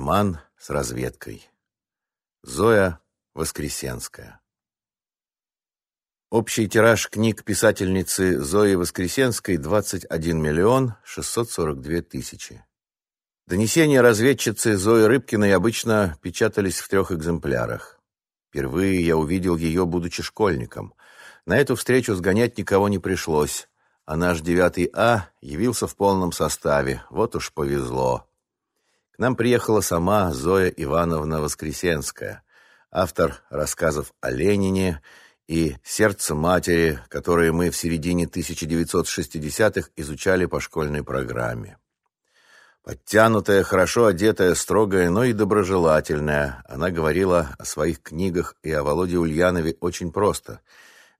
Роман с разведкой. Зоя Воскресенская. Общий тираж книг писательницы Зои Воскресенской 21 миллион 642 тысячи. Донесения разведчицы Зои Рыбкиной обычно печатались в трех экземплярах. Впервые я увидел ее, будучи школьником. На эту встречу сгонять никого не пришлось, а наш девятый А явился в полном составе. Вот уж повезло. Нам приехала сама Зоя Ивановна Воскресенская, автор рассказов о Ленине и «Сердце матери», которые мы в середине 1960-х изучали по школьной программе. Подтянутая, хорошо одетая, строгая, но и доброжелательная, она говорила о своих книгах и о Володе Ульянове очень просто,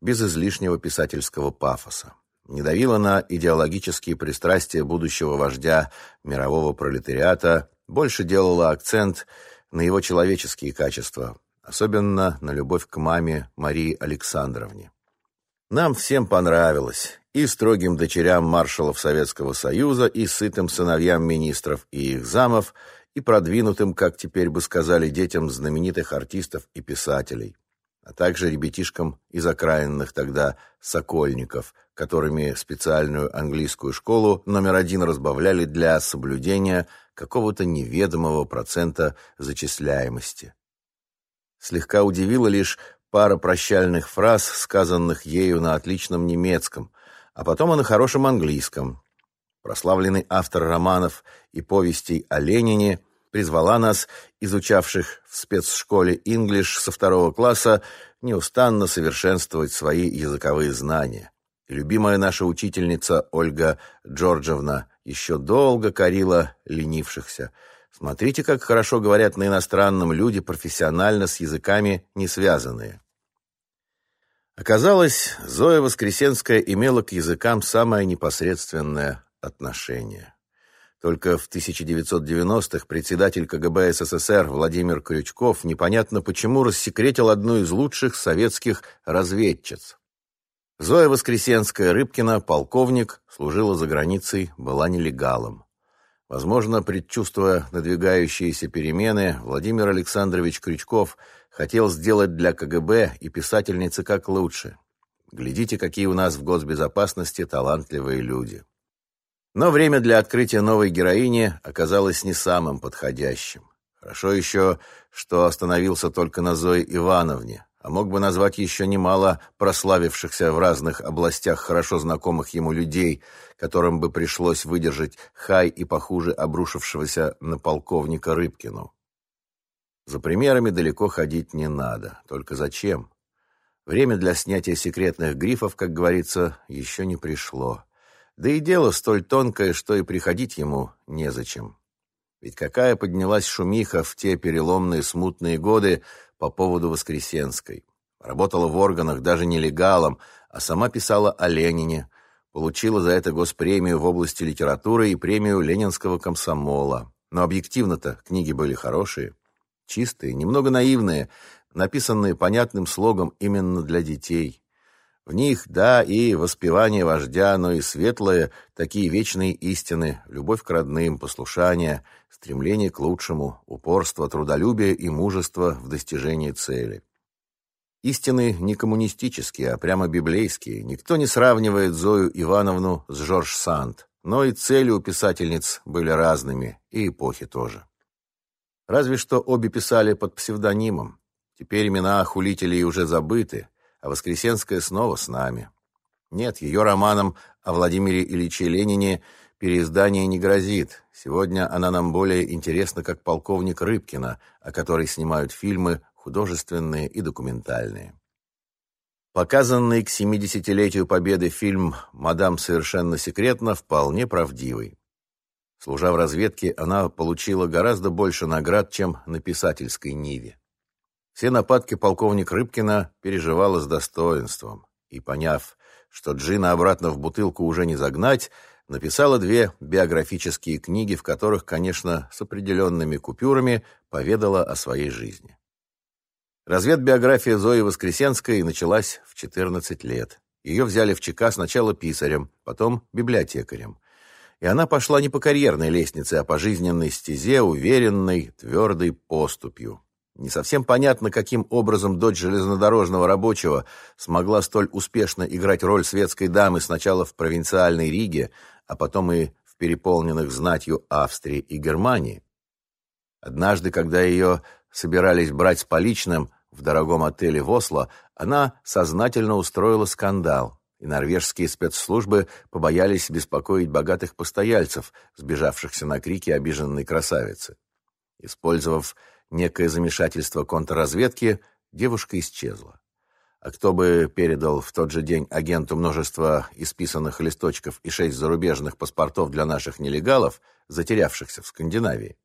без излишнего писательского пафоса. Не давила на идеологические пристрастия будущего вождя мирового пролетариата, больше делала акцент на его человеческие качества, особенно на любовь к маме Марии Александровне. Нам всем понравилось, и строгим дочерям маршалов Советского Союза, и сытым сыновьям министров и их замов, и продвинутым, как теперь бы сказали, детям знаменитых артистов и писателей, а также ребятишкам из окраинных тогда сокольников, которыми специальную английскую школу номер один разбавляли для соблюдения какого-то неведомого процента зачисляемости. Слегка удивило лишь пара прощальных фраз, сказанных ею на отличном немецком, а потом и на хорошем английском. Прославленный автор романов и повестей о Ленине призвала нас, изучавших в спецшколе English со второго класса, неустанно совершенствовать свои языковые знания. И любимая наша учительница Ольга Джорджевна еще долго корила ленившихся – Смотрите, как хорошо говорят на иностранном люди, профессионально с языками не связанные. Оказалось, Зоя Воскресенская имела к языкам самое непосредственное отношение. Только в 1990-х председатель КГБ СССР Владимир Крючков непонятно почему рассекретил одну из лучших советских разведчиц. Зоя Воскресенская Рыбкина, полковник, служила за границей, была нелегалом. Возможно, предчувствуя надвигающиеся перемены, Владимир Александрович Крючков хотел сделать для КГБ и писательницы как лучше. Глядите, какие у нас в госбезопасности талантливые люди. Но время для открытия новой героини оказалось не самым подходящим. Хорошо еще, что остановился только на Зое Ивановне, а мог бы назвать еще немало прославившихся в разных областях хорошо знакомых ему людей, которым бы пришлось выдержать хай и похуже обрушившегося на полковника Рыбкину. За примерами далеко ходить не надо. Только зачем? Время для снятия секретных грифов, как говорится, еще не пришло. Да и дело столь тонкое, что и приходить ему незачем. Ведь какая поднялась шумиха в те переломные смутные годы по поводу Воскресенской. Работала в органах даже нелегалом, а сама писала о Ленине, получила за это госпремию в области литературы и премию Ленинского комсомола. Но объективно-то книги были хорошие, чистые, немного наивные, написанные понятным слогом именно для детей. В них, да, и воспевание вождя, но и светлые, такие вечные истины, любовь к родным, послушание, стремление к лучшему, упорство, трудолюбие и мужество в достижении цели. Истины не коммунистические, а прямо библейские. Никто не сравнивает Зою Ивановну с Жорж Санд, но и цели у писательниц были разными, и эпохи тоже. Разве что обе писали под псевдонимом. Теперь имена хулителей уже забыты, а Воскресенская снова с нами. Нет, ее романом о Владимире Ильиче Ленине переиздание не грозит. Сегодня она нам более интересна как полковник Рыбкина, о которой снимают фильмы художественные и документальные. Показанный к 70-летию Победы фильм «Мадам совершенно секретно» вполне правдивый. Служа в разведке, она получила гораздо больше наград, чем на писательской ниве. Все нападки полковник Рыбкина переживала с достоинством и, поняв, что Джина обратно в бутылку уже не загнать, написала две биографические книги, в которых, конечно, с определенными купюрами поведала о своей жизни. Разведбиография Зои Воскресенской началась в 14 лет. Ее взяли в ЧК сначала писарем, потом библиотекарем. и она пошла не по карьерной лестнице, а по жизненной стезе, уверенной, твердой поступью. Не совсем понятно, каким образом дочь железнодорожного рабочего смогла столь успешно играть роль светской дамы сначала в провинциальной Риге, а потом и в переполненных знатью Австрии и Германии. Однажды, когда ее собирались брать с поличным в дорогом отеле в Осло, она сознательно устроила скандал, и норвежские спецслужбы побоялись беспокоить богатых постояльцев, сбежавшихся на крики обиженной красавицы. Использовав некое замешательство контрразведки, девушка исчезла. А кто бы передал в тот же день агенту множество исписанных листочков и шесть зарубежных паспортов для наших нелегалов, затерявшихся в Скандинавии?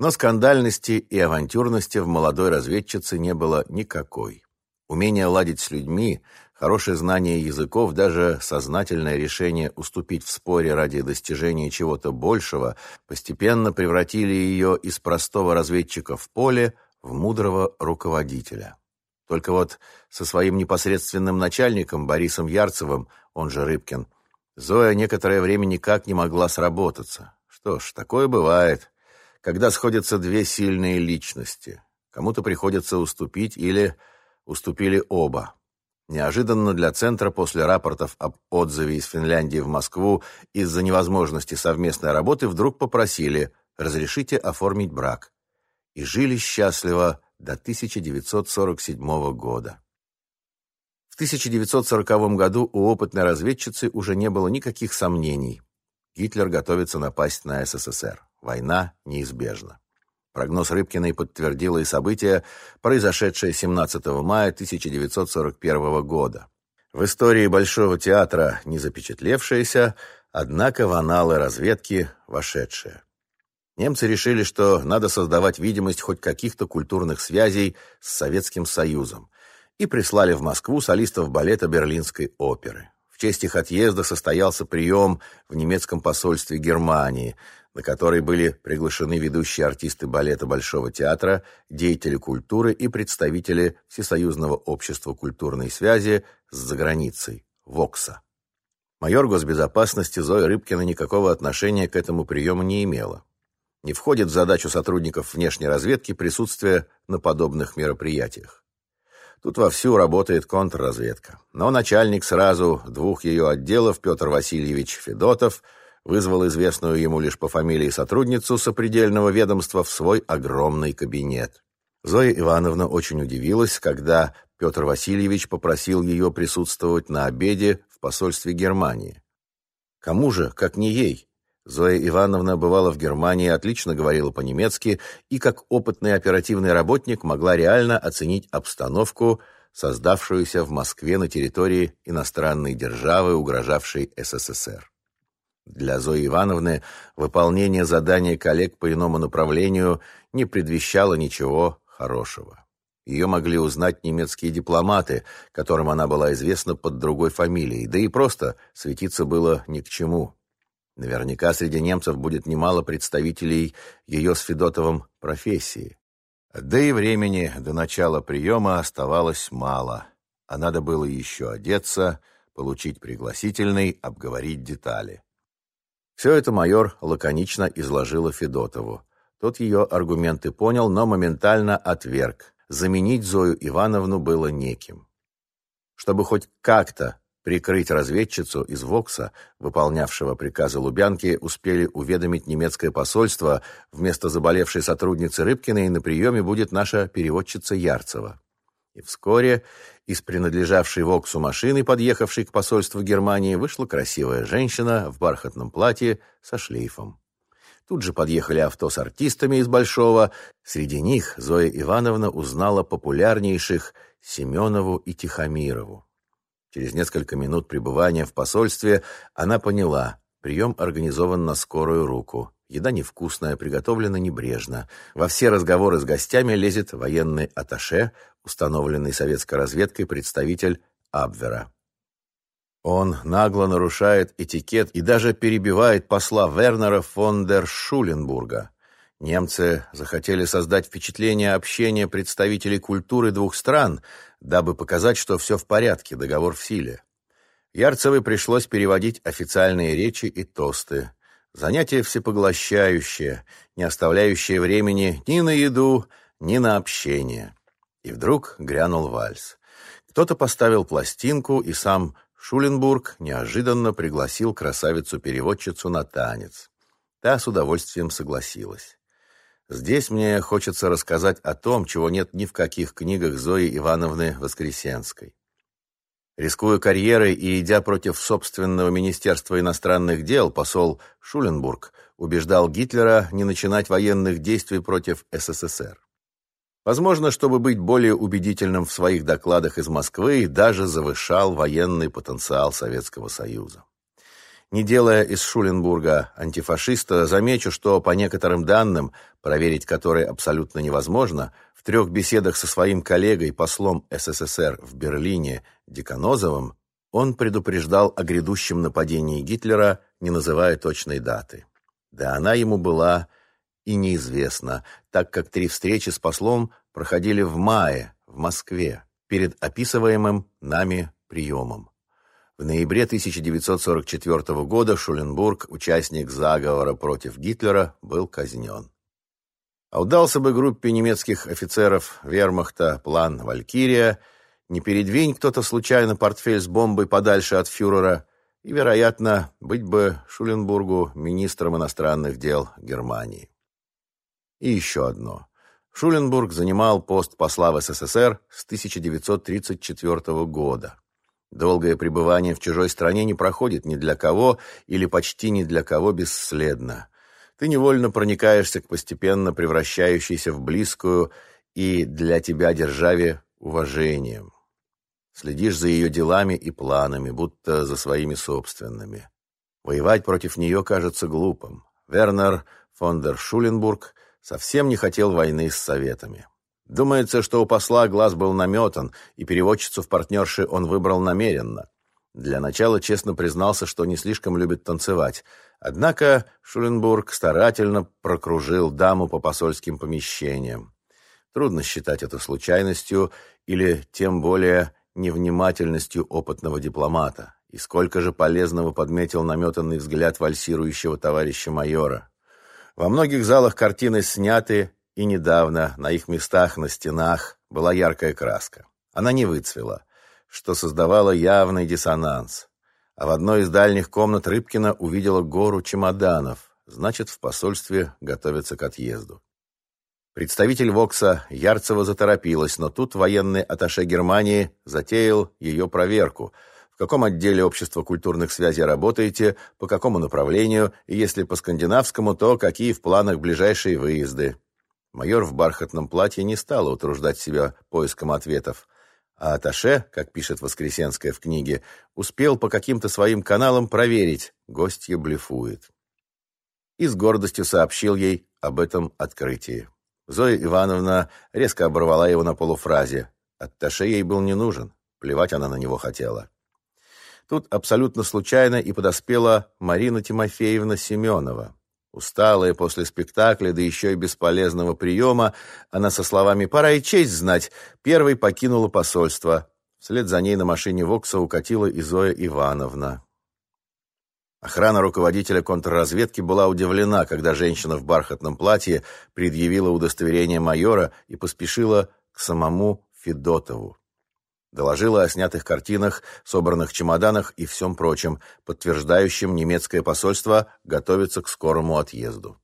Но скандальности и авантюрности в молодой разведчице не было никакой. Умение ладить с людьми, хорошее знание языков, даже сознательное решение уступить в споре ради достижения чего-то большего постепенно превратили ее из простого разведчика в поле в мудрого руководителя. Только вот со своим непосредственным начальником Борисом Ярцевым, он же Рыбкин, Зоя некоторое время никак не могла сработаться. Что ж, такое бывает когда сходятся две сильные личности. Кому-то приходится уступить или уступили оба. Неожиданно для Центра после рапортов об отзыве из Финляндии в Москву из-за невозможности совместной работы вдруг попросили «разрешите оформить брак». И жили счастливо до 1947 года. В 1940 году у опытной разведчицы уже не было никаких сомнений. Гитлер готовится напасть на СССР. Война неизбежна. Прогноз Рыбкиной подтвердило и событие, произошедшее 17 мая 1941 года. В истории Большого театра не запечатлевшееся, однако в аналы разведки вошедшее. Немцы решили, что надо создавать видимость хоть каких-то культурных связей с Советским Союзом и прислали в Москву солистов балета Берлинской оперы. В честь их отъезда состоялся прием в немецком посольстве Германии – на который были приглашены ведущие артисты балета Большого театра, деятели культуры и представители Всесоюзного общества культурной связи с заграницей, ВОКСа. Майор госбезопасности Зоя Рыбкина никакого отношения к этому приему не имела. Не входит в задачу сотрудников внешней разведки присутствие на подобных мероприятиях. Тут вовсю работает контрразведка. Но начальник сразу двух ее отделов, Петр Васильевич Федотов – вызвал известную ему лишь по фамилии сотрудницу сопредельного ведомства в свой огромный кабинет. Зоя Ивановна очень удивилась, когда Петр Васильевич попросил ее присутствовать на обеде в посольстве Германии. Кому же, как не ей? Зоя Ивановна бывала в Германии, отлично говорила по-немецки и, как опытный оперативный работник, могла реально оценить обстановку, создавшуюся в Москве на территории иностранной державы, угрожавшей СССР. Для Зои Ивановны выполнение задания коллег по иному направлению не предвещало ничего хорошего. Ее могли узнать немецкие дипломаты, которым она была известна под другой фамилией, да и просто светиться было ни к чему. Наверняка среди немцев будет немало представителей ее с Федотовым профессии. Да и времени до начала приема оставалось мало, а надо было еще одеться, получить пригласительный, обговорить детали. Все это майор лаконично изложила Федотову. Тот ее аргументы понял, но моментально отверг. Заменить Зою Ивановну было неким. Чтобы хоть как-то прикрыть разведчицу из Вокса, выполнявшего приказы Лубянки, успели уведомить немецкое посольство, вместо заболевшей сотрудницы Рыбкиной на приеме будет наша переводчица Ярцева. И вскоре из принадлежавшей Воксу машины, подъехавшей к посольству Германии, вышла красивая женщина в бархатном платье со шлейфом. Тут же подъехали авто с артистами из Большого. Среди них Зоя Ивановна узнала популярнейших Семенову и Тихомирову. Через несколько минут пребывания в посольстве она поняла, прием организован на скорую руку. Еда невкусная, приготовлена небрежно. Во все разговоры с гостями лезет военный аташе, установленный советской разведкой представитель Абвера. Он нагло нарушает этикет и даже перебивает посла Вернера фон дер Шуленбурга. Немцы захотели создать впечатление общения представителей культуры двух стран, дабы показать, что все в порядке, договор в силе. Ярцевой пришлось переводить официальные речи и тосты. Занятие всепоглощающее, не оставляющее времени ни на еду, ни на общение. И вдруг грянул вальс. Кто-то поставил пластинку, и сам Шуленбург неожиданно пригласил красавицу-переводчицу на танец. Та с удовольствием согласилась. Здесь мне хочется рассказать о том, чего нет ни в каких книгах Зои Ивановны Воскресенской. Рискуя карьерой и идя против собственного Министерства иностранных дел, посол Шуленбург убеждал Гитлера не начинать военных действий против СССР. Возможно, чтобы быть более убедительным в своих докладах из Москвы, даже завышал военный потенциал Советского Союза. Не делая из Шуленбурга антифашиста, замечу, что по некоторым данным, проверить которые абсолютно невозможно, в трех беседах со своим коллегой, послом СССР в Берлине Деканозовым, он предупреждал о грядущем нападении Гитлера, не называя точной даты. Да она ему была и неизвестна, так как три встречи с послом проходили в мае в Москве перед описываемым нами приемом. В ноябре 1944 года Шуленбург, участник заговора против Гитлера, был казнен. А удался бы группе немецких офицеров вермахта план «Валькирия», не передвинь кто-то случайно портфель с бомбой подальше от фюрера, и, вероятно, быть бы Шуленбургу министром иностранных дел Германии. И еще одно. Шуленбург занимал пост посла в СССР с 1934 года. Долгое пребывание в чужой стране не проходит ни для кого или почти ни для кого бесследно. Ты невольно проникаешься к постепенно превращающейся в близкую и для тебя державе уважением. Следишь за ее делами и планами, будто за своими собственными. Воевать против нее кажется глупым. Вернер фон дер Шуленбург совсем не хотел войны с Советами. Думается, что у посла глаз был наметан, и переводчицу в партнерши он выбрал намеренно. Для начала честно признался, что не слишком любит танцевать. Однако Шуленбург старательно прокружил даму по посольским помещениям. Трудно считать это случайностью или тем более невнимательностью опытного дипломата. И сколько же полезного подметил наметанный взгляд вальсирующего товарища майора. Во многих залах картины сняты и недавно на их местах на стенах была яркая краска. Она не выцвела, что создавало явный диссонанс. А в одной из дальних комнат Рыбкина увидела гору чемоданов, значит, в посольстве готовятся к отъезду. Представитель Вокса Ярцева заторопилась, но тут военный атташе Германии затеял ее проверку. В каком отделе общества культурных связей работаете, по какому направлению, и если по скандинавскому, то какие в планах ближайшие выезды. Майор в бархатном платье не стала утруждать себя поиском ответов. А Аташе, как пишет Воскресенская в книге, успел по каким-то своим каналам проверить, гостья блефует. И с гордостью сообщил ей об этом открытии. Зоя Ивановна резко оборвала его на полуфразе. Атташе ей был не нужен, плевать она на него хотела. Тут абсолютно случайно и подоспела Марина Тимофеевна Семенова. Усталая после спектакля, да еще и бесполезного приема, она со словами «пора и честь знать» первой покинула посольство. Вслед за ней на машине Вокса укатила и Зоя Ивановна. Охрана руководителя контрразведки была удивлена, когда женщина в бархатном платье предъявила удостоверение майора и поспешила к самому Федотову. Доложила о снятых картинах, собранных чемоданах и всем прочем, подтверждающим немецкое посольство готовится к скорому отъезду.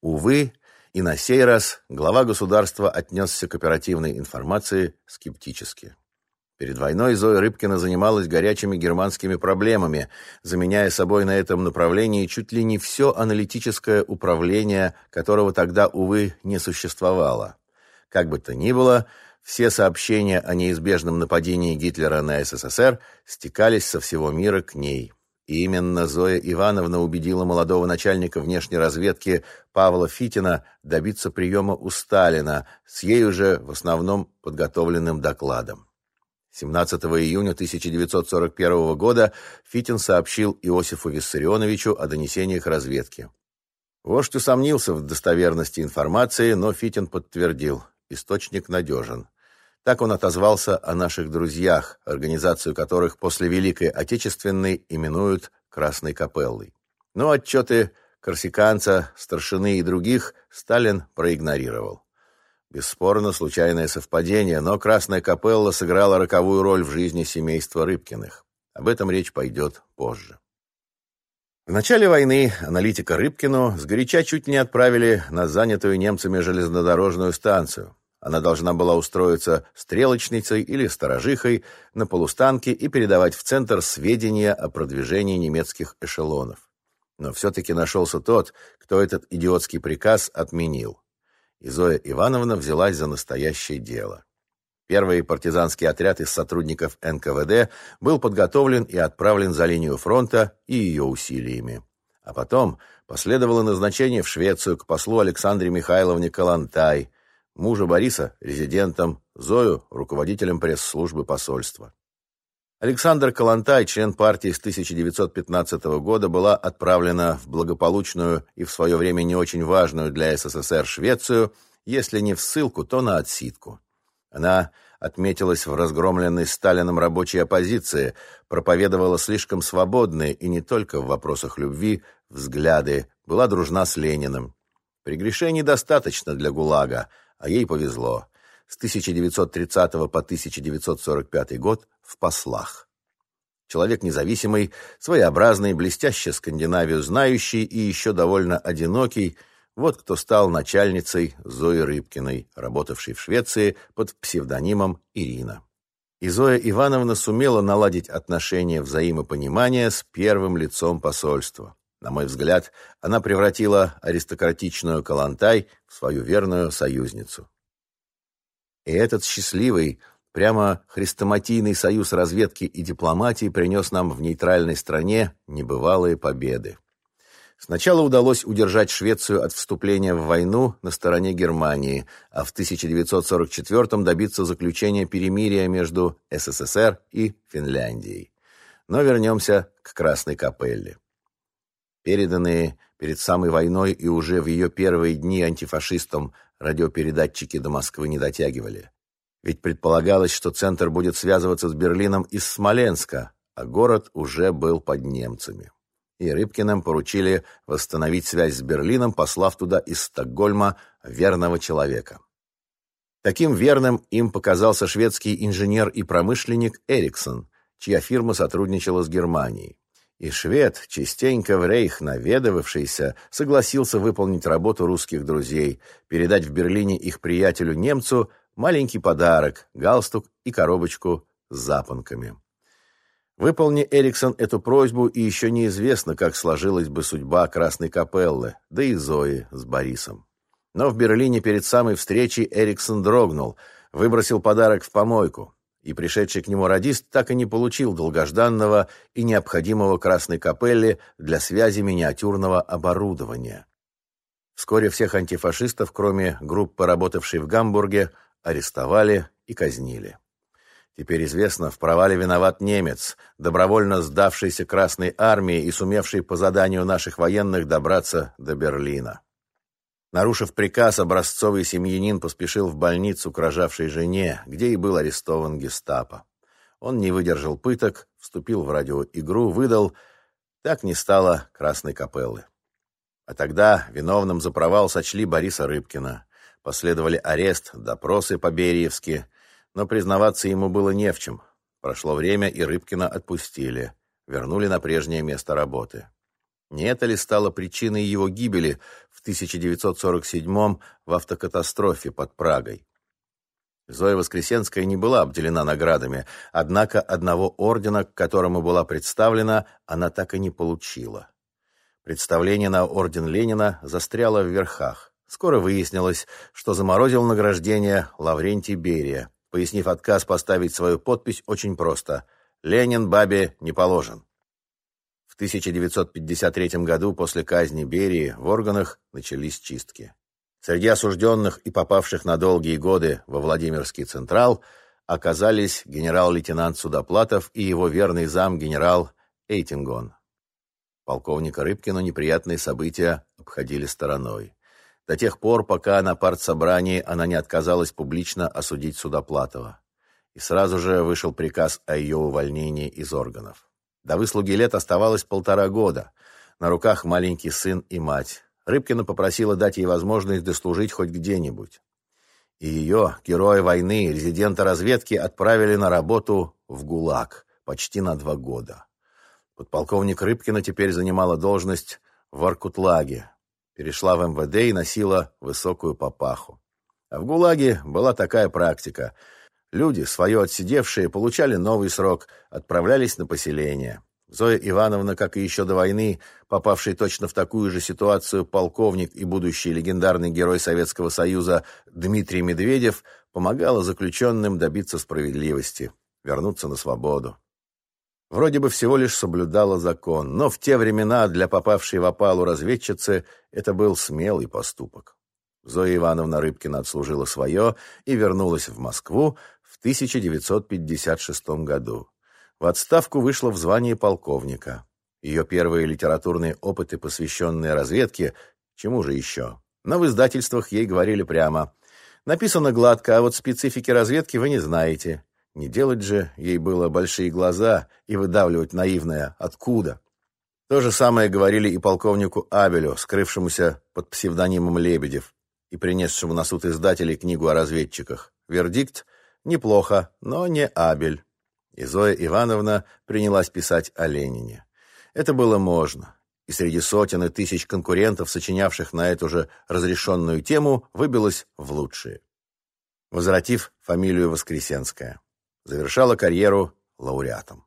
Увы, и на сей раз глава государства отнесся к оперативной информации скептически. Перед войной Зоя Рыбкина занималась горячими германскими проблемами, заменяя собой на этом направлении чуть ли не все аналитическое управление, которого тогда, увы, не существовало. Как бы то ни было, все сообщения о неизбежном нападении Гитлера на СССР стекались со всего мира к ней. И именно Зоя Ивановна убедила молодого начальника внешней разведки Павла Фитина добиться приема у Сталина с ей уже в основном подготовленным докладом. 17 июня 1941 года Фитин сообщил Иосифу Виссарионовичу о донесениях разведки. Вождь усомнился в достоверности информации, но Фитин подтвердил – источник надежен. Так он отозвался о наших друзьях, организацию которых после Великой Отечественной именуют Красной Капеллой. Но отчеты корсиканца, старшины и других Сталин проигнорировал. Бесспорно, случайное совпадение, но Красная Капелла сыграла роковую роль в жизни семейства Рыбкиных. Об этом речь пойдет позже. В начале войны аналитика Рыбкину сгоряча чуть не отправили на занятую немцами железнодорожную станцию. Она должна была устроиться стрелочницей или сторожихой на полустанке и передавать в центр сведения о продвижении немецких эшелонов. Но все-таки нашелся тот, кто этот идиотский приказ отменил. И Зоя Ивановна взялась за настоящее дело. Первый партизанский отряд из сотрудников НКВД был подготовлен и отправлен за линию фронта и ее усилиями. А потом последовало назначение в Швецию к послу Александре Михайловне Калантай, мужа Бориса – резидентом, Зою – руководителем пресс-службы посольства. Александр Калантай, член партии с 1915 года, была отправлена в благополучную и в свое время не очень важную для СССР Швецию, если не в ссылку, то на отсидку. Она отметилась в разгромленной Сталином рабочей оппозиции, проповедовала слишком свободные и не только в вопросах любви взгляды, была дружна с Лениным. Прегрешений достаточно для ГУЛАГа, а ей повезло с 1930 по 1945 год в послах. Человек независимый, своеобразный, блестяще Скандинавию знающий и еще довольно одинокий, вот кто стал начальницей Зои Рыбкиной, работавшей в Швеции под псевдонимом Ирина. И Зоя Ивановна сумела наладить отношения взаимопонимания с первым лицом посольства. На мой взгляд, она превратила аристократичную Калантай в свою верную союзницу. И этот счастливый, прямо хрестоматийный союз разведки и дипломатии принес нам в нейтральной стране небывалые победы. Сначала удалось удержать Швецию от вступления в войну на стороне Германии, а в 1944 добиться заключения перемирия между СССР и Финляндией. Но вернемся к Красной Капелле. Переданные перед самой войной и уже в ее первые дни антифашистам радиопередатчики до Москвы не дотягивали. Ведь предполагалось, что центр будет связываться с Берлином из Смоленска, а город уже был под немцами. И Рыбкиным поручили восстановить связь с Берлином, послав туда из Стокгольма верного человека. Таким верным им показался шведский инженер и промышленник Эриксон, чья фирма сотрудничала с Германией. И швед, частенько в рейх наведывавшийся, согласился выполнить работу русских друзей, передать в Берлине их приятелю-немцу маленький подарок, галстук и коробочку с запонками. Выполни Эриксон эту просьбу, и еще неизвестно, как сложилась бы судьба Красной Капеллы, да и Зои с Борисом. Но в Берлине перед самой встречей Эриксон дрогнул, выбросил подарок в помойку и пришедший к нему радист так и не получил долгожданного и необходимого красной капелли для связи миниатюрного оборудования. Вскоре всех антифашистов, кроме группы, работавшей в Гамбурге, арестовали и казнили. Теперь известно, в провале виноват немец, добровольно сдавшийся Красной армии и сумевший по заданию наших военных добраться до Берлина. Нарушив приказ, образцовый семьянин поспешил в больницу к рожавшей жене, где и был арестован гестапо. Он не выдержал пыток, вступил в радиоигру, выдал «Так не стало Красной Капеллы». А тогда виновным за провал сочли Бориса Рыбкина. Последовали арест, допросы по-бериевски, но признаваться ему было не в чем. Прошло время, и Рыбкина отпустили, вернули на прежнее место работы. Не это ли стало причиной его гибели в 1947 в автокатастрофе под Прагой? Зоя Воскресенская не была обделена наградами, однако одного ордена, к которому была представлена, она так и не получила. Представление на орден Ленина застряло в верхах. Скоро выяснилось, что заморозил награждение Лаврентий Берия, пояснив отказ поставить свою подпись очень просто «Ленин бабе не положен». В 1953 году после казни Берии в органах начались чистки. Среди осужденных и попавших на долгие годы во Владимирский Централ оказались генерал-лейтенант Судоплатов и его верный зам генерал Эйтингон. Полковника Рыбкина неприятные события обходили стороной. До тех пор, пока на партсобрании она не отказалась публично осудить Судоплатова. И сразу же вышел приказ о ее увольнении из органов. До выслуги лет оставалось полтора года, на руках маленький сын и мать. Рыбкина попросила дать ей возможность дослужить хоть где-нибудь. И ее, героя войны, резидента разведки, отправили на работу в ГУЛАГ почти на два года. Подполковник Рыбкина теперь занимала должность в Аркутлаге, перешла в МВД и носила высокую папаху. А в ГУЛАГе была такая практика. Люди, свое отсидевшие, получали новый срок, отправлялись на поселение. Зоя Ивановна, как и еще до войны, попавший точно в такую же ситуацию полковник и будущий легендарный герой Советского Союза Дмитрий Медведев, помогала заключенным добиться справедливости, вернуться на свободу. Вроде бы всего лишь соблюдала закон, но в те времена для попавшей в опалу разведчицы это был смелый поступок. Зоя Ивановна Рыбкина отслужила свое и вернулась в Москву в 1956 году. В отставку вышла в звании полковника. Ее первые литературные опыты, посвященные разведке, чему же еще? Но в издательствах ей говорили прямо. Написано гладко, а вот специфики разведки вы не знаете. Не делать же ей было большие глаза и выдавливать наивное «откуда?». То же самое говорили и полковнику Абелю, скрывшемуся под псевдонимом Лебедев и принесшему на суд издателей книгу о разведчиках. Вердикт – неплохо, но не Абель. И Зоя Ивановна принялась писать о Ленине. Это было можно. И среди сотен и тысяч конкурентов, сочинявших на эту же разрешенную тему, выбилась в лучшие. Возвратив фамилию Воскресенская. Завершала карьеру лауреатом.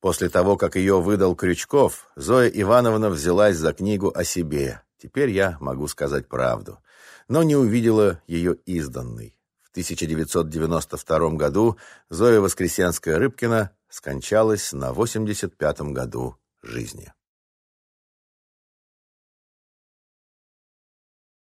После того, как ее выдал Крючков, Зоя Ивановна взялась за книгу о себе. Теперь я могу сказать правду. Но не увидела ее изданной. В 1992 году Зоя Воскресенская-Рыбкина скончалась на 85-м году жизни.